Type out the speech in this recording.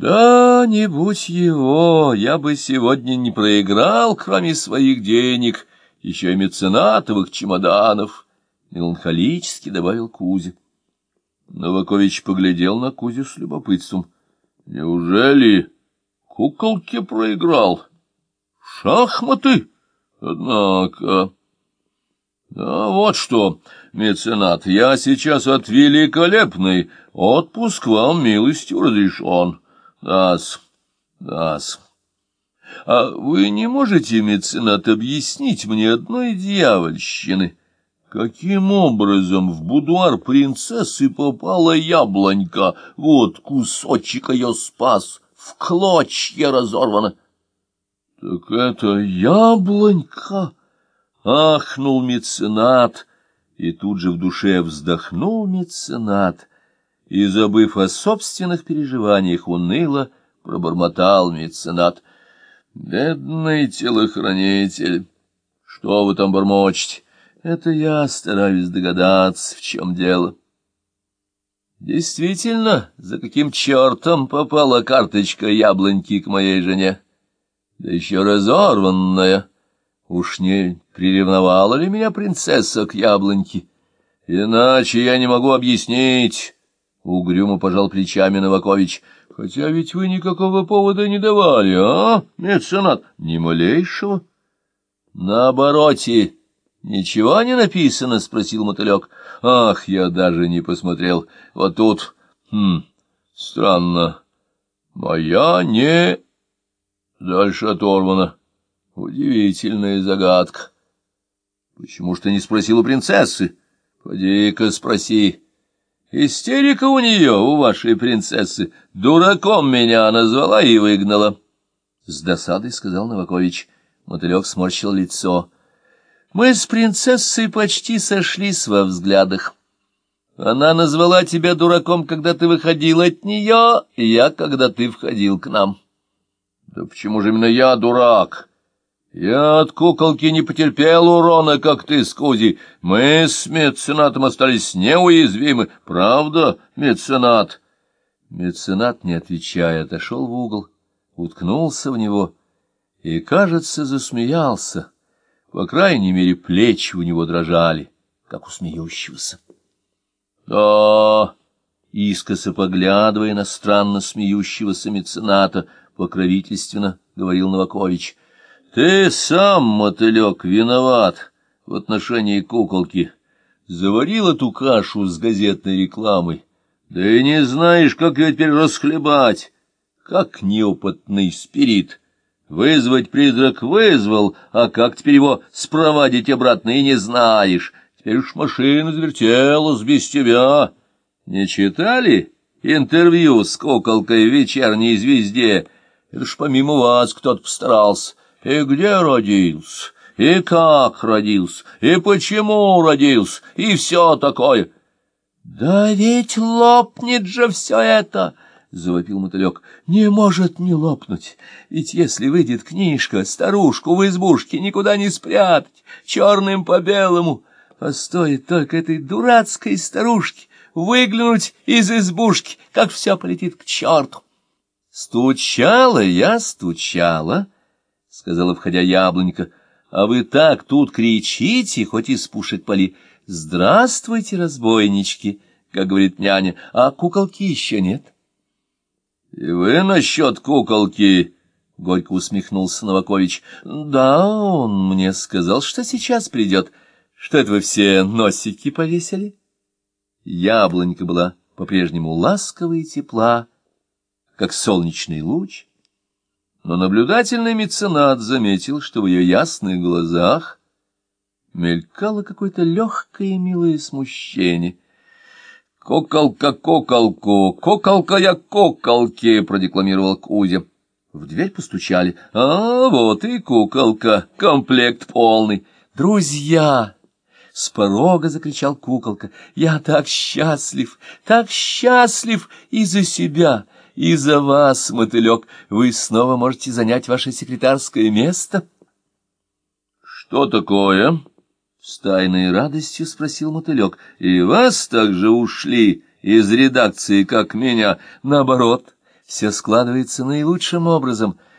Да, не будь его, я бы сегодня не проиграл, кроме своих денег, еще и меценатовых чемоданов, — меланхолически добавил Кузя. Новакович поглядел на Кузю с любопытством. — Неужели куколки проиграл? Шахматы? Однако... Да вот что, меценат, я сейчас от великолепной, отпуск вам милостью разрешен. Да-с, да-с. А вы не можете, меценат, объяснить мне одной дьявольщины? Каким образом в будуар принцессы попала яблонька? Вот кусочек ее спас, в клочья разорвана. — Так это яблонька! — ахнул меценат, и тут же в душе вздохнул меценат, и, забыв о собственных переживаниях, уныло пробормотал меценат. — Бедный телохранитель! Что вы там бормочете? Это я стараюсь догадаться, в чем дело. Действительно, за каким чертом попала карточка яблоньки к моей жене? Да еще разорванная. Уж не приревновала ли меня принцесса к яблоньке? Иначе я не могу объяснить. Угрюмо пожал плечами Новакович. Хотя ведь вы никакого повода не давали, а, меценат? Ни малейшего. Наобороте. Ничего не написано? — спросил мотылек. Ах, я даже не посмотрел. Вот тут... Хм, странно. Моя не... Дальше оторвана. Удивительная загадка. Почему ж ты не спросил у принцессы? Поди-ка спроси. Истерика у нее, у вашей принцессы. Дураком меня назвала и выгнала. С досадой сказал Новакович. Мотылек сморщил лицо. Мы с принцессой почти сошлись во взглядах. Она назвала тебя дураком, когда ты выходил от нее, и я, когда ты входил к нам. Да почему же именно я дурак? Я от куколки не потерпел урона, как ты, Скузи. Мы с меценатом остались неуязвимы. Правда, меценат? Меценат, не отвечая, отошел в угол, уткнулся в него и, кажется, засмеялся. По крайней мере, плечи у него дрожали, как у смеющегося. — Да, искоса поглядывая на странно смеющегося мецената, покровительственно говорил Новакович. — Ты сам, мотылек, виноват в отношении куколки. Заварил эту кашу с газетной рекламой. Да и не знаешь, как ее теперь расхлебать, как неопытный спирит. Вызвать призрак вызвал, а как теперь его спровадить обратно и не знаешь. Теперь уж машина завертелась без тебя. Не читали интервью с куколкой в вечерней звезде? Это ж помимо вас кто-то постарался. И где родился, и как родился, и почему родился, и все такое. Да ведь лопнет же все это! — завопил мотылек. — Не может не лопнуть, ведь если выйдет книжка, старушку в избушке никуда не спрятать, черным по белому, а стоит только этой дурацкой старушке выглянуть из избушки, как все полетит к черту. — Стучала я, стучала, — сказала, входя яблонька, — а вы так тут кричите, хоть из пушек поли. Здравствуйте, разбойнички, как говорит няня, а куколки еще нет. —— И вы насчет куколки? — горько усмехнулся Новакович. — Да, он мне сказал, что сейчас придет. Что это вы все носики повесили? Яблонька была по-прежнему ласковая и тепла, как солнечный луч, но наблюдательный меценат заметил, что в ее ясных глазах мелькало какое-то легкое и милое смущение — «Куколка, куколку, куколка я куколки!» — продекламировал Кузя. В дверь постучали. «А, вот и куколка, комплект полный. Друзья!» С порога закричал куколка. «Я так счастлив, так счастлив и за себя, и за вас, мотылек. Вы снова можете занять ваше секретарское место?» «Что такое?» С тайной радостью спросил мотылек. — И вас также ушли из редакции, как меня? Наоборот, все складывается наилучшим образом —